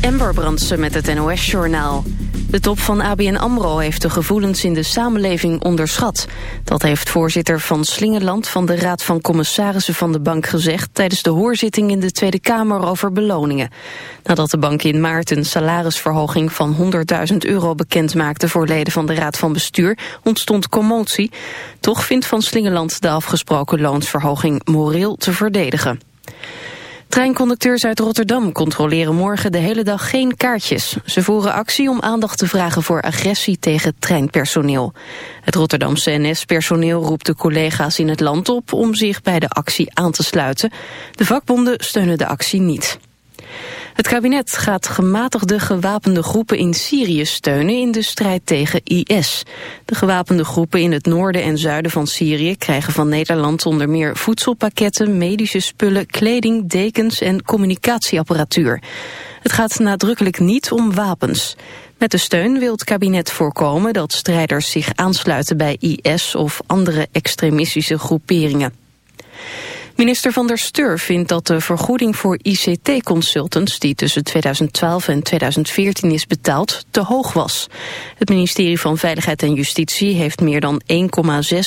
Amber Brandsen met het NOS-journaal. De top van ABN AMRO heeft de gevoelens in de samenleving onderschat. Dat heeft voorzitter van Slingeland van de Raad van Commissarissen van de bank gezegd... tijdens de hoorzitting in de Tweede Kamer over beloningen. Nadat de bank in maart een salarisverhoging van 100.000 euro bekend maakte... voor leden van de Raad van Bestuur, ontstond commotie. Toch vindt van Slingeland de afgesproken loonsverhoging moreel te verdedigen. Treinconducteurs uit Rotterdam controleren morgen de hele dag geen kaartjes. Ze voeren actie om aandacht te vragen voor agressie tegen treinpersoneel. Het Rotterdamse NS-personeel roept de collega's in het land op om zich bij de actie aan te sluiten. De vakbonden steunen de actie niet. Het kabinet gaat gematigde gewapende groepen in Syrië steunen in de strijd tegen IS. De gewapende groepen in het noorden en zuiden van Syrië krijgen van Nederland onder meer voedselpakketten, medische spullen, kleding, dekens en communicatieapparatuur. Het gaat nadrukkelijk niet om wapens. Met de steun wil het kabinet voorkomen dat strijders zich aansluiten bij IS of andere extremistische groeperingen. Minister van der Steur vindt dat de vergoeding voor ICT-consultants... die tussen 2012 en 2014 is betaald, te hoog was. Het ministerie van Veiligheid en Justitie heeft meer dan 1,6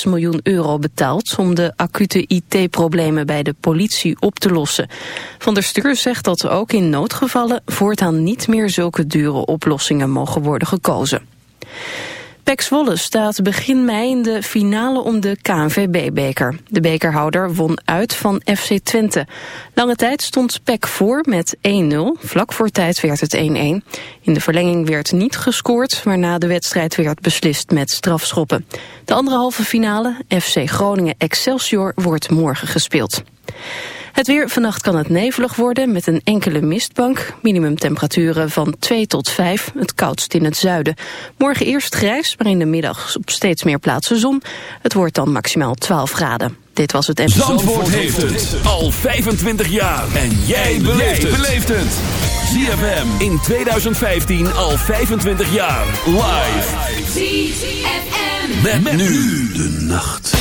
miljoen euro betaald... om de acute IT-problemen bij de politie op te lossen. Van der Steur zegt dat ook in noodgevallen... voortaan niet meer zulke dure oplossingen mogen worden gekozen. PEC Zwolle staat begin mei in de finale om de KNVB-beker. De bekerhouder won uit van FC Twente. Lange tijd stond PEC voor met 1-0. Vlak voor tijd werd het 1-1. In de verlenging werd niet gescoord, waarna de wedstrijd werd beslist met strafschoppen. De andere halve finale, FC Groningen-Excelsior, wordt morgen gespeeld. Het weer, vannacht kan het nevelig worden met een enkele mistbank. Minimumtemperaturen van 2 tot 5, het koudst in het zuiden. Morgen eerst grijs, maar in de middag op steeds meer plaatsen zon. Het wordt dan maximaal 12 graden. Dit was het en Zandvoort heeft het al 25 jaar. En jij beleeft het. ZFM in 2015 al 25 jaar. Live. ZFM. met nu de nacht.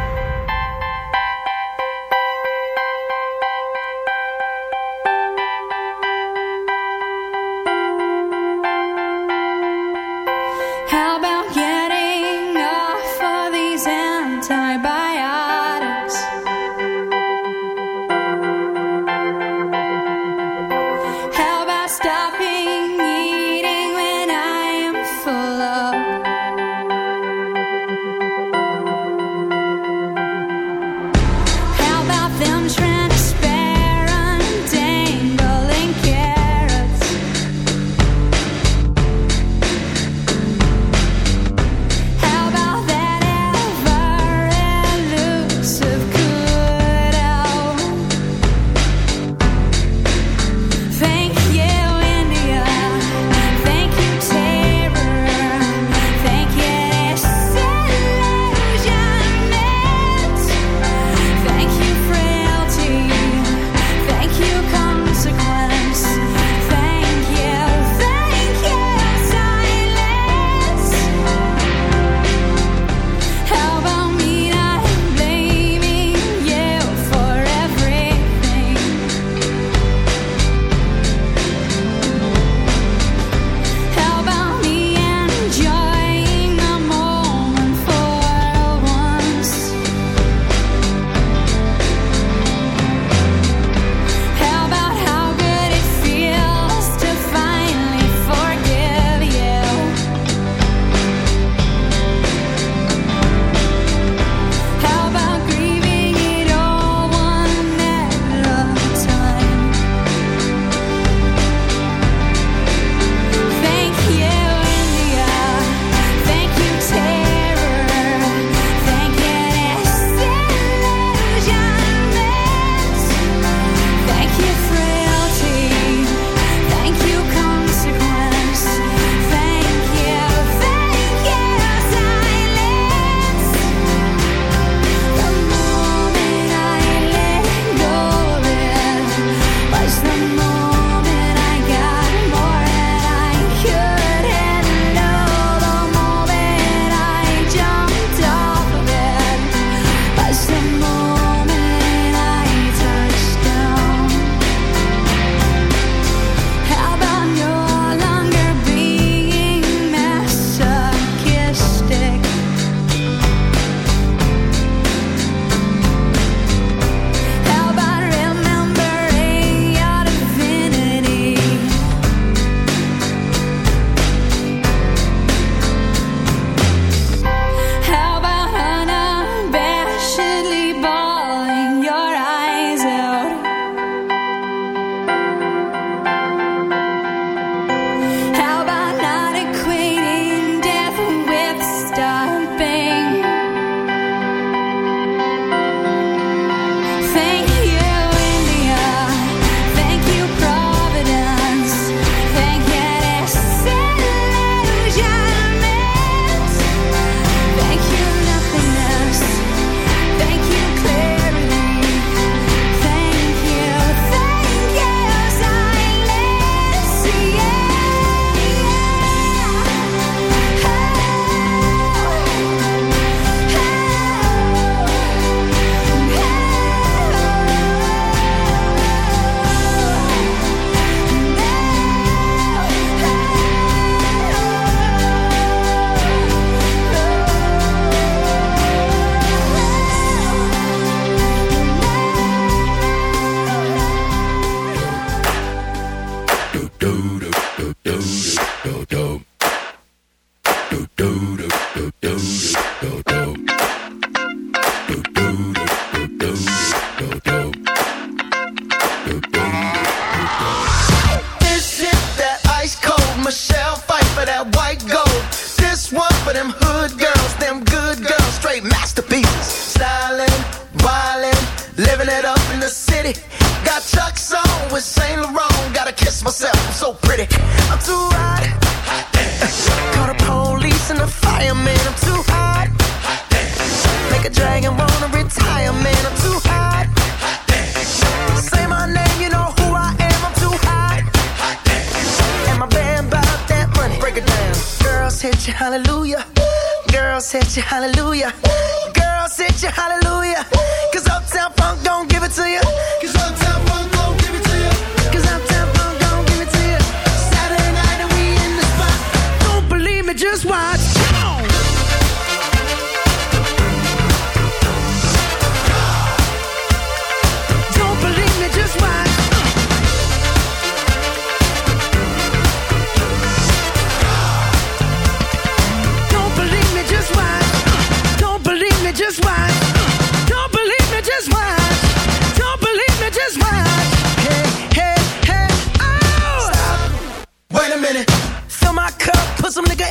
minute. Fill my cup, put some nigga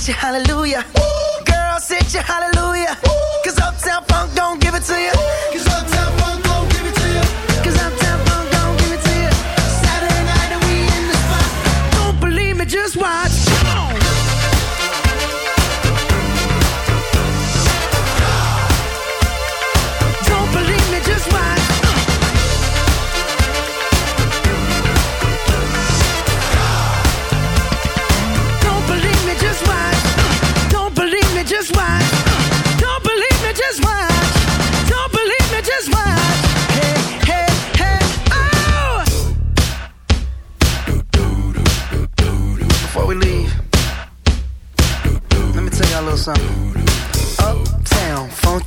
hit you, hallelujah. Ooh. Girl, sit you, hallelujah. Ooh. Cause Uptown Funk don't give it to you.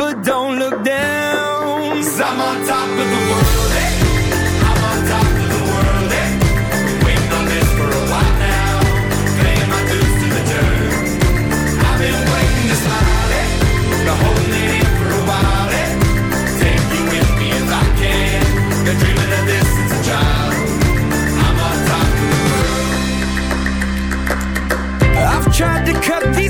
but don't look down. i I'm on top of the world. I'm on top of the world. Waiting on this for a while now. My dues to the dirt. I've been waiting to smile. Holding it in for a while. You with me I can. Been dreaming of this since a child. I'm on top of the world. I've tried to cut these